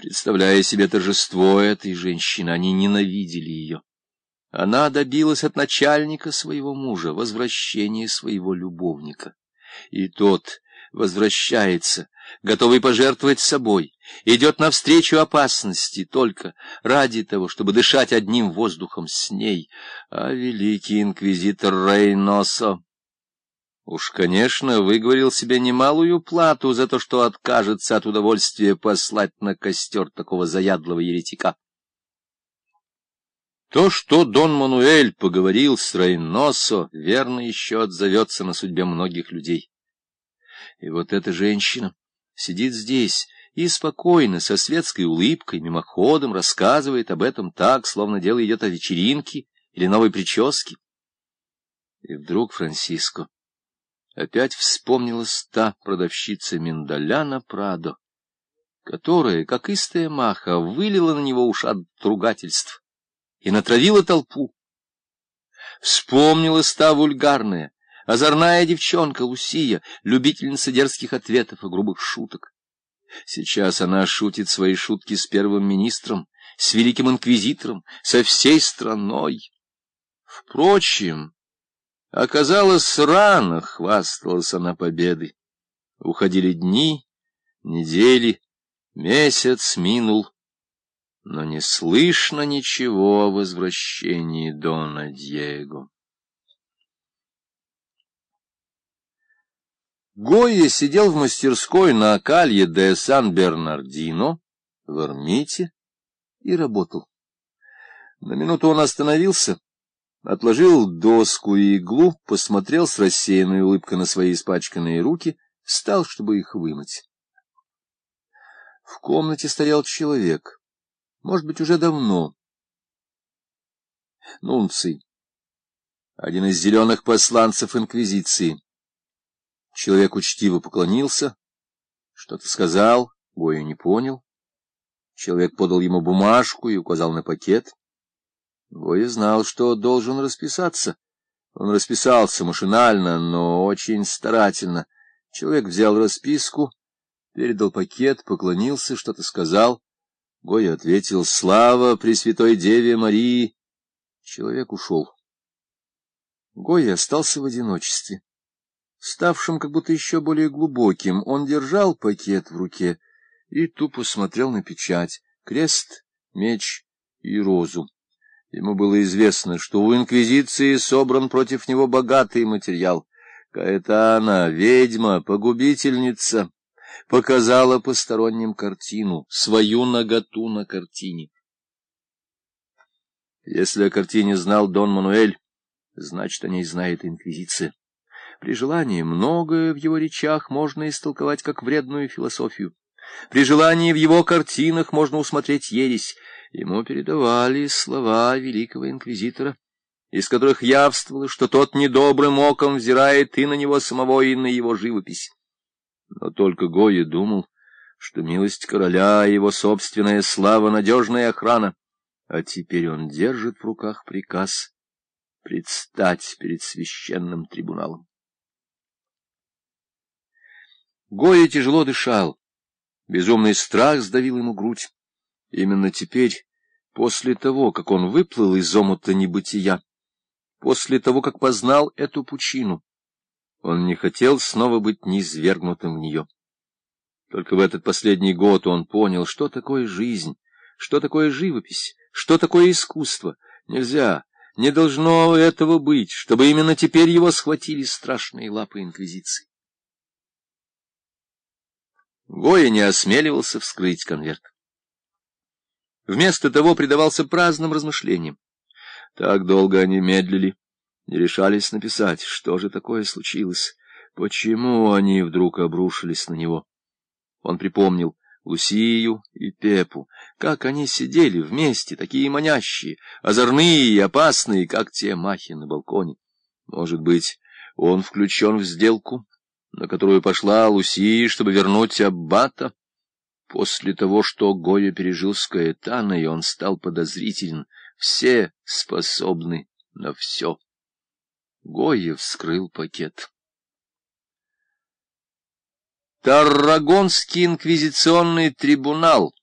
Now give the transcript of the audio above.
Представляя себе торжество этой женщины, они ненавидели ее. Она добилась от начальника своего мужа возвращения своего любовника. И тот возвращается, готовый пожертвовать собой, идет навстречу опасности только ради того, чтобы дышать одним воздухом с ней. А великий инквизитор Рейносо уж, конечно, выговорил себе немалую плату за то, что откажется от удовольствия послать на костер такого заядлого еретика. То, что Дон Мануэль поговорил с Рейносо, верно еще отзовется на судьбе многих людей. И вот эта женщина сидит здесь и спокойно, со светской улыбкой, мимоходом рассказывает об этом так, словно дело идет о вечеринке или новой прическе. И вдруг Франциско опять вспомнилась та продавщица миндаля на Прадо, которая, как истая маха, вылила на него ушат ругательств и натравила толпу. Вспомнилась та вульгарная, озорная девчонка Лусия, любительница дерзких ответов и грубых шуток. Сейчас она шутит свои шутки с первым министром, с великим инквизитором, со всей страной. Впрочем, оказалось, рано хвасталась она победой. Уходили дни, недели, месяц минул, но не слышно ничего о возвращении Дона Диего. Гойя сидел в мастерской на Акалье де Сан-Бернардино в Армите и работал. На минуту он остановился, отложил доску и иглу, посмотрел с рассеянной улыбкой на свои испачканные руки, встал, чтобы их вымыть. В комнате стоял человек, может быть, уже давно. Нунций, один из зеленых посланцев Инквизиции. Человек учтиво поклонился, что-то сказал, Гоя не понял. Человек подал ему бумажку и указал на пакет. Гоя знал, что должен расписаться. Он расписался машинально, но очень старательно. Человек взял расписку, передал пакет, поклонился, что-то сказал. Гоя ответил «Слава Пресвятой Деве Марии!» Человек ушел. Гоя остался в одиночестве ставшим как будто еще более глубоким, он держал пакет в руке и тупо смотрел на печать, крест, меч и розу. Ему было известно, что у Инквизиции собран против него богатый материал. Каэтана, ведьма, погубительница, показала посторонним картину, свою наготу на картине. Если о картине знал Дон Мануэль, значит, о ней знает Инквизиция. При желании многое в его речах можно истолковать как вредную философию. При желании в его картинах можно усмотреть ересь. Ему передавали слова великого инквизитора, из которых явствовало, что тот недобрым оком взирает и на него самого, и на его живопись. Но только Гоя думал, что милость короля и его собственная слава — надежная охрана, а теперь он держит в руках приказ предстать перед священным трибуналом. Гоя тяжело дышал. Безумный страх сдавил ему грудь. Именно теперь, после того, как он выплыл из омута небытия, после того, как познал эту пучину, он не хотел снова быть низвергнутым в нее. Только в этот последний год он понял, что такое жизнь, что такое живопись, что такое искусство. Нельзя, не должно этого быть, чтобы именно теперь его схватили страшные лапы Инквизиции. Гоя не осмеливался вскрыть конверт. Вместо того предавался праздным размышлениям. Так долго они медлили, не решались написать, что же такое случилось, почему они вдруг обрушились на него. Он припомнил Лусию и Пепу, как они сидели вместе, такие манящие, озорные и опасные, как те махи на балконе. Может быть, он включен в сделку, на которую пошла Лусия, чтобы вернуть Аббата. После того, что Гоя пережил с Каэтаной, он стал подозрителен. Все способны на все. Гоя вскрыл пакет. Таррагонский инквизиционный трибунал